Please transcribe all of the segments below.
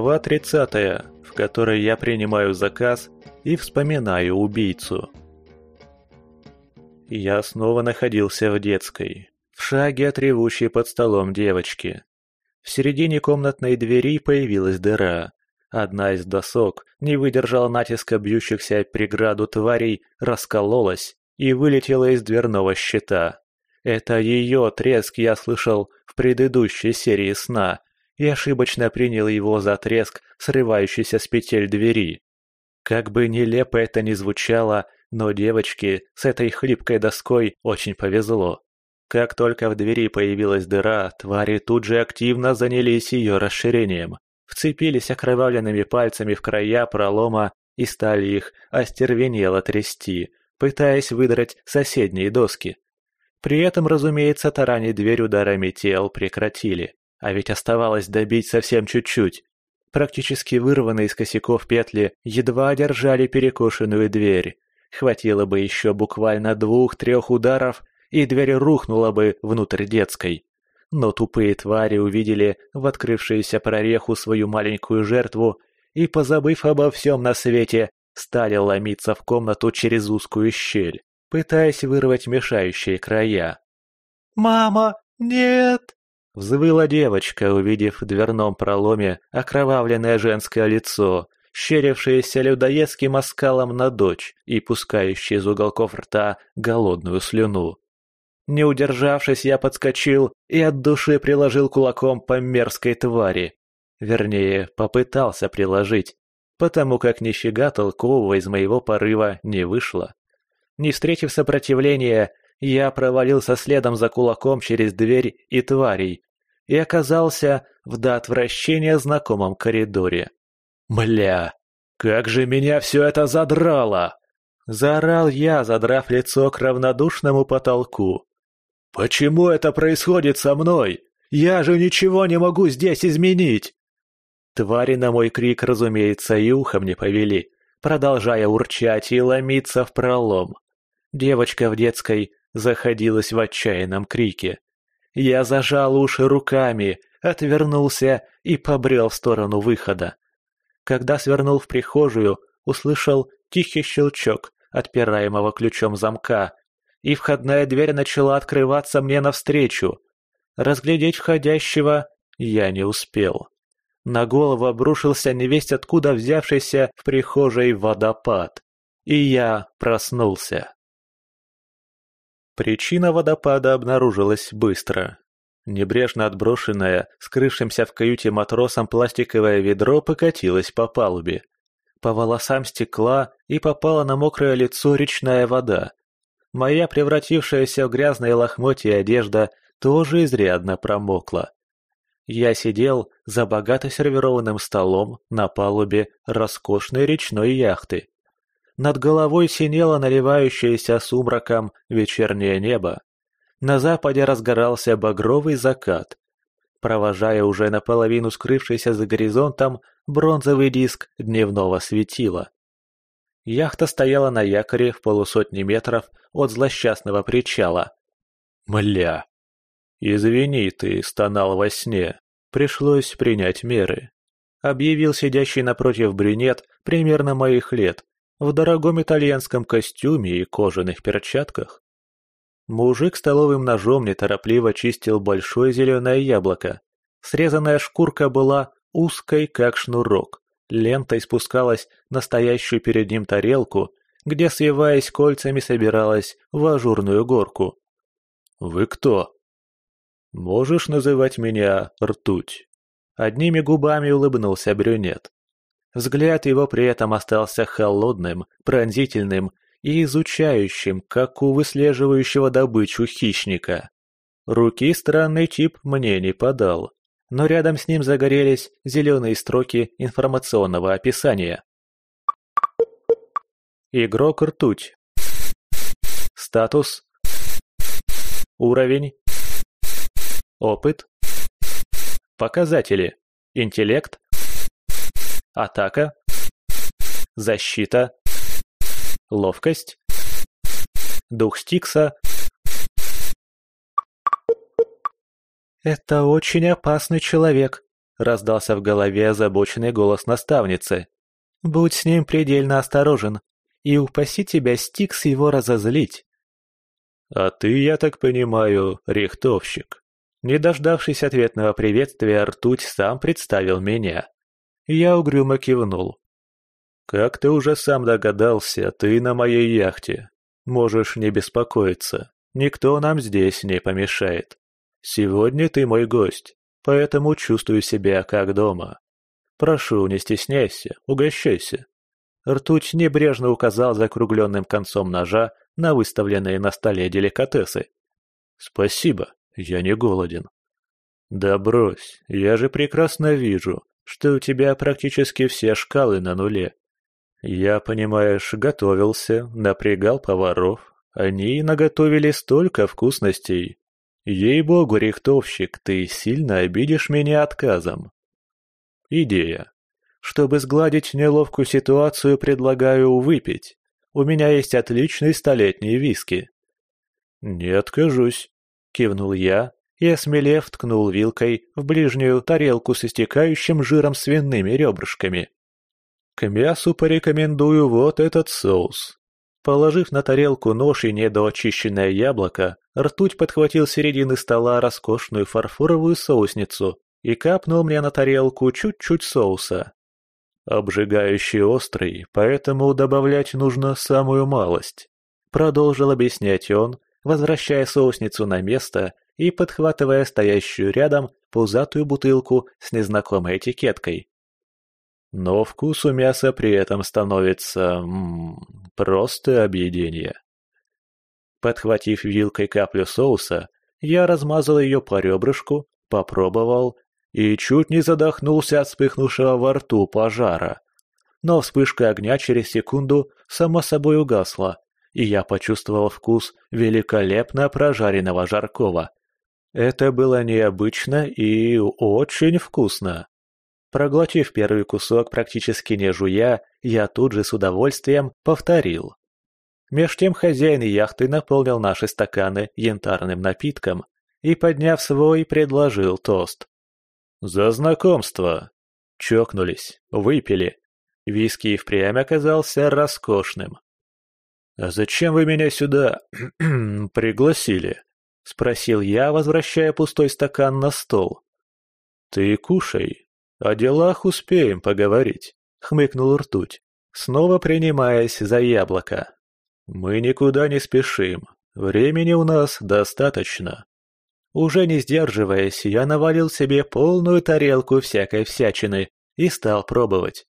Глава 30, в которой я принимаю заказ и вспоминаю убийцу. Я снова находился в детской, в шаге от ревущей под столом девочки. В середине комнатной двери появилась дыра. Одна из досок не выдержала натиска бьющихся преграду тварей, раскололась и вылетела из дверного щита. Это ее треск я слышал в предыдущей серии сна, и ошибочно принял его за треск, срывающийся с петель двери. Как бы нелепо это ни звучало, но девочке с этой хлипкой доской очень повезло. Как только в двери появилась дыра, твари тут же активно занялись ее расширением, вцепились окровавленными пальцами в края пролома и стали их остервенело трясти, пытаясь выдрать соседние доски. При этом, разумеется, таранить дверь ударами тел прекратили. А ведь оставалось добить совсем чуть-чуть. Практически вырванные из косяков петли едва держали перекошенную дверь. Хватило бы еще буквально двух-трех ударов, и дверь рухнула бы внутрь детской. Но тупые твари увидели в открывшуюся прореху свою маленькую жертву и, позабыв обо всем на свете, стали ломиться в комнату через узкую щель, пытаясь вырвать мешающие края. «Мама, нет!» Взвыла девочка, увидев в дверном проломе окровавленное женское лицо, щерившееся людоедским оскалом на дочь и пускающее из уголков рта голодную слюну. Не удержавшись, я подскочил и от души приложил кулаком по мерзкой твари. Вернее, попытался приложить, потому как нифига толкового из моего порыва не вышло. Не встретив сопротивления, я провалился следом за кулаком через дверь и тварей и оказался в до отвращения знакомом коридоре. «Мля, как же меня все это задрало!» Заорал я, задрав лицо к равнодушному потолку. «Почему это происходит со мной? Я же ничего не могу здесь изменить!» Твари на мой крик, разумеется, и ухом не повели, продолжая урчать и ломиться в пролом. Девочка в детской заходилась в отчаянном крике. Я зажал уши руками, отвернулся и побрел в сторону выхода. Когда свернул в прихожую, услышал тихий щелчок отпираемого ключом замка, и входная дверь начала открываться мне навстречу. Разглядеть входящего я не успел. На голову обрушился невесть откуда взявшийся в прихожей водопад, и я проснулся. Причина водопада обнаружилась быстро. Небрежно отброшенное, скрывшимся в каюте матросом пластиковое ведро покатилось по палубе. По волосам стекла и попала на мокрое лицо речная вода. Моя превратившаяся в грязное лохмотье одежда тоже изрядно промокла. Я сидел за богато сервированным столом на палубе роскошной речной яхты. Над головой синело наливающееся сумраком вечернее небо. На западе разгорался багровый закат, провожая уже наполовину скрывшийся за горизонтом бронзовый диск дневного светила. Яхта стояла на якоре в полусотни метров от злосчастного причала. «Мля!» «Извини, ты стонал во сне. Пришлось принять меры», — объявил сидящий напротив брюнет примерно моих лет, в дорогом итальянском костюме и кожаных перчатках. Мужик столовым ножом неторопливо чистил большое зеленое яблоко. Срезанная шкурка была узкой, как шнурок. Лента спускалась на стоящую перед ним тарелку, где, свиваясь кольцами, собиралась в ажурную горку. «Вы кто?» «Можешь называть меня Ртуть?» Одними губами улыбнулся брюнет. Взгляд его при этом остался холодным, пронзительным и изучающим, как у выслеживающего добычу хищника. Руки странный тип мне не подал, но рядом с ним загорелись зеленые строки информационного описания. Игрок ртуть. Статус. Уровень. Опыт. Показатели. Интеллект атака, защита, ловкость, дух Стикса. «Это очень опасный человек», раздался в голове озабоченный голос наставницы. «Будь с ним предельно осторожен, и упаси тебя Стикс его разозлить». «А ты, я так понимаю, рихтовщик». Не дождавшись ответного приветствия, ртуть сам представил меня. Я угрюмо кивнул. «Как ты уже сам догадался, ты на моей яхте. Можешь не беспокоиться, никто нам здесь не помешает. Сегодня ты мой гость, поэтому чувствую себя как дома. Прошу, не стесняйся, угощайся». Ртуть небрежно указал закругленным концом ножа на выставленные на столе деликатесы. «Спасибо, я не голоден». «Да брось, я же прекрасно вижу, что у тебя практически все шкалы на нуле. Я, понимаешь, готовился, напрягал поваров. Они наготовили столько вкусностей. Ей-богу, рихтовщик, ты сильно обидишь меня отказом». Идея. Чтобы сгладить неловкую ситуацию, предлагаю выпить. У меня есть отличный столетний виски». «Не откажусь», — кивнул я и, осмелев, ткнул вилкой в ближнюю тарелку с истекающим жиром свиными ребрышками. К мясу порекомендую вот этот соус. Положив на тарелку нож и недоочищенное яблоко, ртуть подхватил с середины стола роскошную фарфоровую соусницу и капнул мне на тарелку чуть-чуть соуса. Обжигающий острый, поэтому добавлять нужно самую малость. Продолжил объяснять он, возвращая соусницу на место и подхватывая стоящую рядом пузатую бутылку с незнакомой этикеткой. Но вкус у мяса при этом становится... М -м, просто объедение. Подхватив вилкой каплю соуса, я размазал ее по ребрышку, попробовал и чуть не задохнулся от вспыхнувшего во рту пожара. Но вспышка огня через секунду само собой угасла, и я почувствовал вкус великолепно прожаренного жаркого. Это было необычно и очень вкусно. Проглотив первый кусок практически не жуя, я тут же с удовольствием повторил. Меж тем хозяин яхты наполнил наши стаканы янтарным напитком и, подняв свой, предложил тост. «За знакомство!» Чокнулись, выпили. Виски и впрямь оказался роскошным. «А зачем вы меня сюда пригласили?» — спросил я, возвращая пустой стакан на стол. «Ты кушай, о делах успеем поговорить», — хмыкнул ртуть, снова принимаясь за яблоко. «Мы никуда не спешим, времени у нас достаточно». Уже не сдерживаясь, я навалил себе полную тарелку всякой всячины и стал пробовать.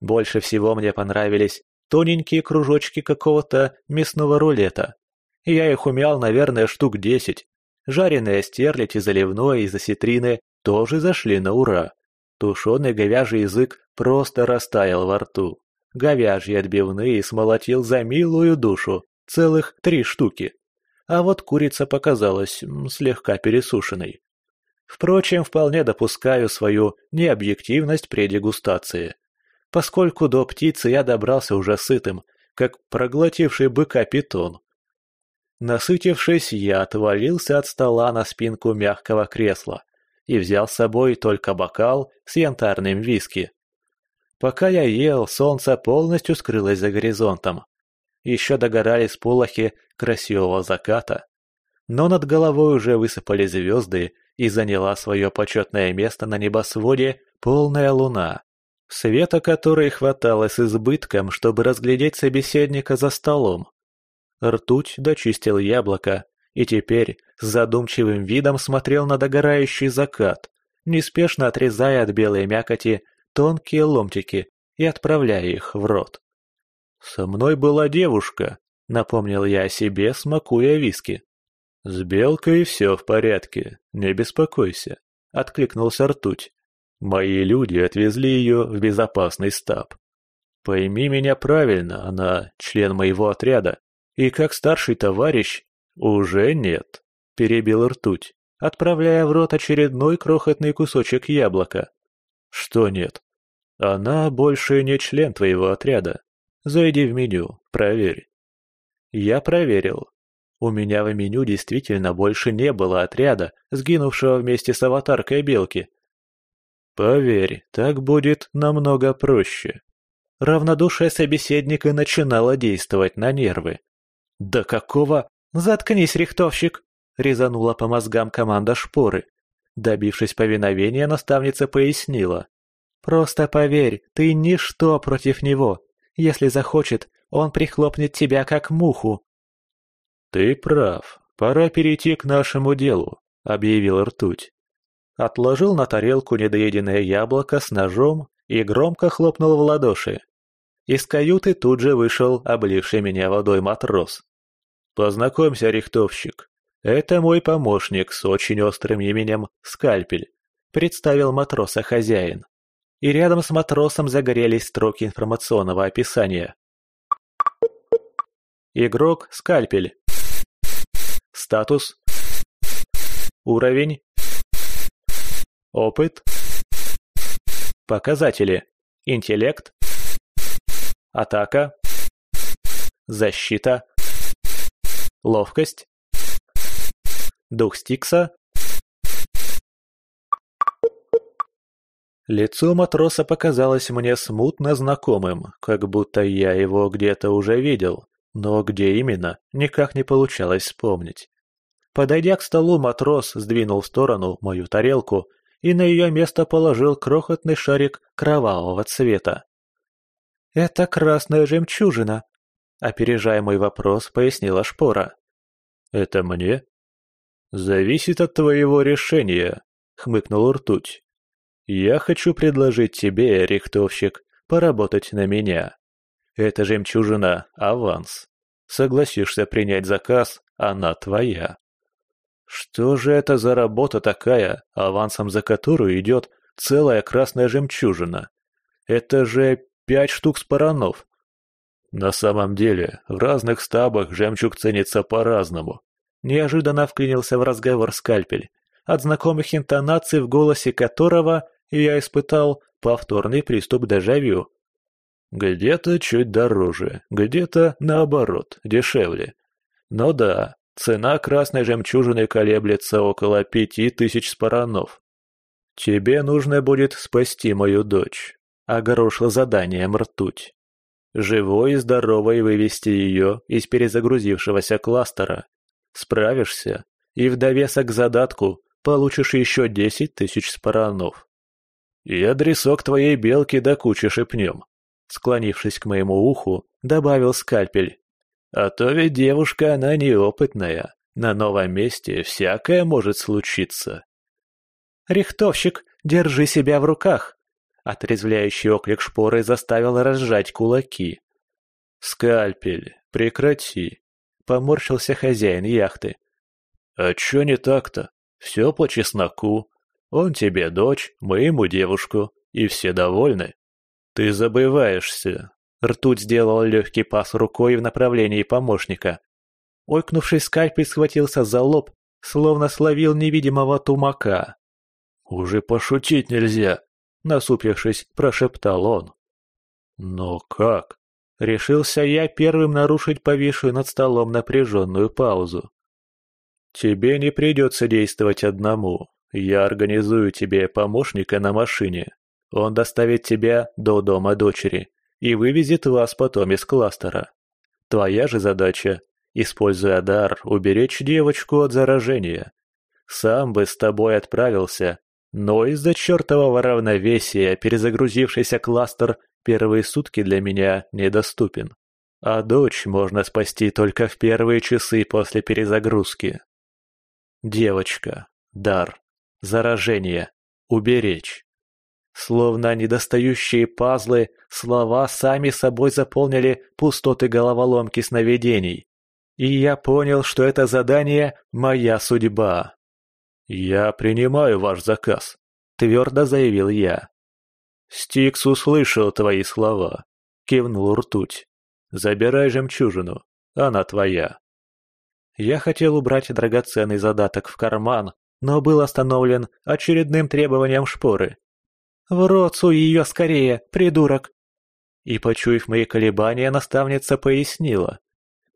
Больше всего мне понравились тоненькие кружочки какого-то мясного рулета. Я их умял, наверное, штук десять. Жареные стерлядь и заливной из осетрины тоже зашли на ура. Тушеный говяжий язык просто растаял во рту. Говяжьи отбивные смолотил за милую душу, целых три штуки а вот курица показалась слегка пересушенной. Впрочем, вполне допускаю свою необъективность при дегустации, поскольку до птицы я добрался уже сытым, как проглотивший быка питон. Насытившись, я отвалился от стола на спинку мягкого кресла и взял с собой только бокал с янтарным виски. Пока я ел, солнце полностью скрылось за горизонтом. Еще догорали сполохи красивого заката. Но над головой уже высыпали звезды и заняла свое почетное место на небосводе полная луна, света которой хватало с избытком, чтобы разглядеть собеседника за столом. Ртуть дочистил яблоко и теперь с задумчивым видом смотрел на догорающий закат, неспешно отрезая от белой мякоти тонкие ломтики и отправляя их в рот. «Со мной была девушка», — напомнил я о себе, смакуя виски. «С белкой все в порядке, не беспокойся», — откликнулся ртуть. «Мои люди отвезли ее в безопасный стаб. Пойми меня правильно, она член моего отряда, и как старший товарищ уже нет», — перебил ртуть, отправляя в рот очередной крохотный кусочек яблока. «Что нет? Она больше не член твоего отряда. Зайди в меню, проверь». Я проверил. У меня в меню действительно больше не было отряда, сгинувшего вместе с аватаркой белки. Поверь, так будет намного проще. Равнодушие собеседника начинало действовать на нервы. «Да какого? Заткнись, рихтовщик!» — резанула по мозгам команда шпоры. Добившись повиновения, наставница пояснила. «Просто поверь, ты ничто против него. Если захочет, он прихлопнет тебя как муху». «Ты прав. Пора перейти к нашему делу», — объявил ртуть. Отложил на тарелку недоеденное яблоко с ножом и громко хлопнул в ладоши. Из каюты тут же вышел обливший меня водой матрос. «Познакомься, рихтовщик. Это мой помощник с очень острым именем Скальпель», — представил матроса хозяин. И рядом с матросом загорелись строки информационного описания. Игрок Скальпель. Статус. Уровень. Опыт. Показатели. Интеллект. Атака. Защита. Ловкость. Дух Стикса. Лицо матроса показалось мне смутно знакомым, как будто я его где-то уже видел, но где именно, никак не получалось вспомнить. Подойдя к столу, матрос сдвинул в сторону мою тарелку и на ее место положил крохотный шарик кровавого цвета. «Это красная жемчужина», — опережая мой вопрос, пояснила Шпора. «Это мне?» «Зависит от твоего решения», — хмыкнул ртуть. «Я хочу предложить тебе, рихтовщик, поработать на меня. Это жемчужина — аванс. Согласишься принять заказ, она твоя». Что же это за работа такая, авансом за которую идет целая красная жемчужина? Это же пять штук спаранов. На самом деле, в разных стабах жемчуг ценится по-разному. Неожиданно вклинился в разговор скальпель, от знакомых интонаций в голосе которого я испытал повторный приступ дежавю. Где-то чуть дороже, где-то, наоборот, дешевле. Но да, Цена красной жемчужины колеблется около пяти тысяч спаранов. Тебе нужно будет спасти мою дочь, огорошила заданием ртуть. Живой и здоровой вывести ее из перезагрузившегося кластера. Справишься, и в довесок к задатку получишь еще десять тысяч спаранов. И адресок твоей белки до кучи шепнем. Склонившись к моему уху, добавил скальпель. А то ведь девушка она неопытная. На новом месте всякое может случиться. «Рихтовщик, держи себя в руках!» Отрезвляющий оклик шпоры заставил разжать кулаки. «Скальпель, прекрати!» — поморщился хозяин яхты. «А чё не так-то? Все по чесноку. Он тебе дочь, мы ему девушку, и все довольны. Ты забываешься, Ртуть сделал легкий пас рукой в направлении помощника. Ойкнувший скальпель схватился за лоб, словно словил невидимого тумака. «Уже пошутить нельзя!» — насупившись, прошептал он. «Но как?» — решился я первым нарушить повисшую над столом напряженную паузу. «Тебе не придется действовать одному. Я организую тебе помощника на машине. Он доставит тебя до дома дочери и вывезет вас потом из кластера. Твоя же задача, используя дар, уберечь девочку от заражения. Сам бы с тобой отправился, но из-за чертового равновесия перезагрузившийся кластер первые сутки для меня недоступен. А дочь можно спасти только в первые часы после перезагрузки. Девочка, дар, заражение, уберечь. Словно недостающие пазлы, слова сами собой заполнили пустоты головоломки сновидений. И я понял, что это задание — моя судьба. «Я принимаю ваш заказ», — твердо заявил я. «Стикс услышал твои слова», — кивнул ртуть. «Забирай жемчужину, она твоя». Я хотел убрать драгоценный задаток в карман, но был остановлен очередным требованием шпоры. «В рот суй ее скорее, придурок!» И, почуяв мои колебания, наставница пояснила.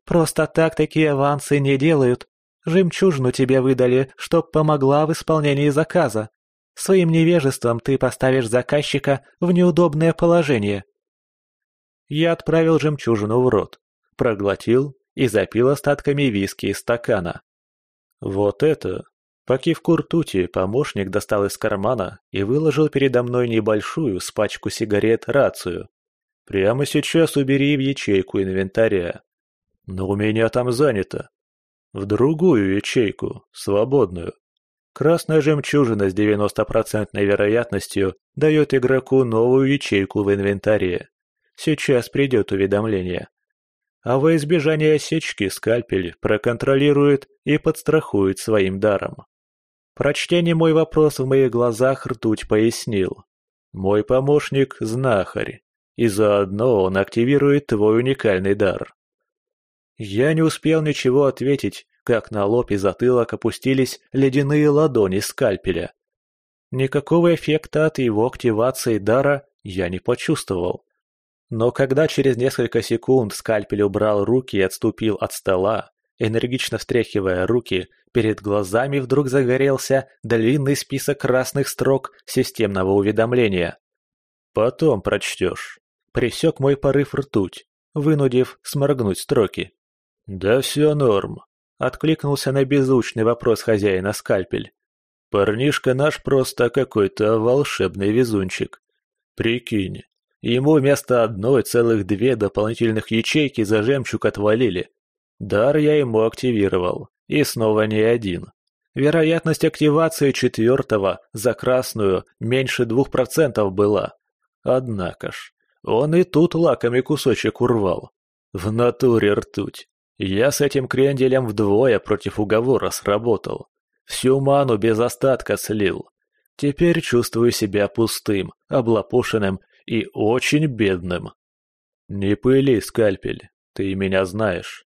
«Просто так такие авансы не делают. Жемчужину тебе выдали, чтоб помогла в исполнении заказа. Своим невежеством ты поставишь заказчика в неудобное положение. Я отправил жемчужину в рот, проглотил и запил остатками виски из стакана. Вот это... По кивку ртути помощник достал из кармана и выложил передо мной небольшую с пачку сигарет рацию. Прямо сейчас убери в ячейку инвентаря. Но у меня там занято. В другую ячейку, свободную. Красная жемчужина с 90% вероятностью дает игроку новую ячейку в инвентаре. Сейчас придет уведомление. А во избежание осечки скальпель проконтролирует и подстрахует своим даром. Прочтение мой вопрос в моих глазах ртуть пояснил. Мой помощник – знахарь, и заодно он активирует твой уникальный дар. Я не успел ничего ответить, как на лоб и затылок опустились ледяные ладони скальпеля. Никакого эффекта от его активации дара я не почувствовал. Но когда через несколько секунд скальпель убрал руки и отступил от стола, энергично встряхивая руки, перед глазами вдруг загорелся длинный список красных строк системного уведомления. «Потом прочтешь». Присек мой порыв ртуть, вынудив сморгнуть строки. «Да все норм», — откликнулся на беззвучный вопрос хозяина скальпель. «Парнишка наш просто какой-то волшебный везунчик. Прикинь, ему вместо одной целых две дополнительных ячейки за жемчуг отвалили. Дар я ему активировал, и снова не один. Вероятность активации четвертого за красную меньше двух процентов была. Однако ж, он и тут лакомый кусочек урвал. В натуре ртуть. Я с этим кренделем вдвое против уговора сработал. Всю ману без остатка слил. Теперь чувствую себя пустым, облапушенным и очень бедным. Не пыли, скальпель, ты меня знаешь.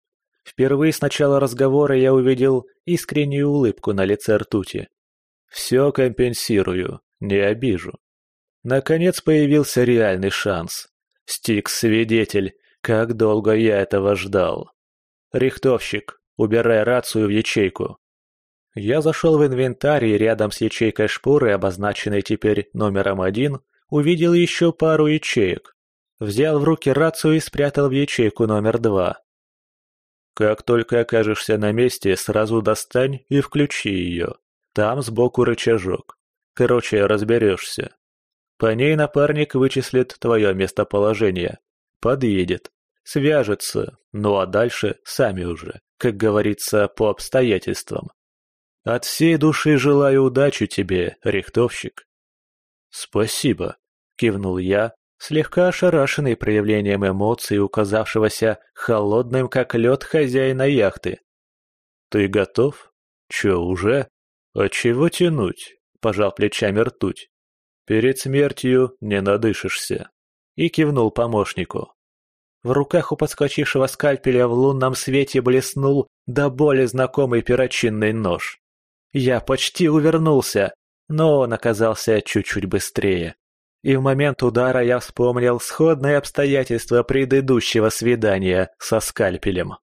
Впервые с начала разговора я увидел искреннюю улыбку на лице ртути. Все компенсирую, не обижу. Наконец появился реальный шанс. Стикс-свидетель, как долго я этого ждал. Рихтовщик, убирай рацию в ячейку. Я зашел в инвентарь и рядом с ячейкой шпоры, обозначенной теперь номером один, увидел еще пару ячеек. Взял в руки рацию и спрятал в ячейку номер два. Как только окажешься на месте, сразу достань и включи ее. Там сбоку рычажок. Короче, разберешься. По ней напарник вычислит твое местоположение. Подъедет. Свяжется. Ну а дальше сами уже, как говорится, по обстоятельствам. От всей души желаю удачи тебе, рихтовщик. Спасибо, кивнул я, слегка ошарашенный проявлением эмоций указавшегося холодным как лед хозяина яхты. Ты готов? Че, уже? А чего тянуть? Пожал плечами ртуть. Перед смертью не надышишься. И кивнул помощнику. В руках у подскочившего скальпеля в лунном свете блеснул до боли знакомый перочинный нож. Я почти увернулся, но он оказался чуть-чуть быстрее. И в момент удара я вспомнил сходные обстоятельства предыдущего свидания со скальпелем.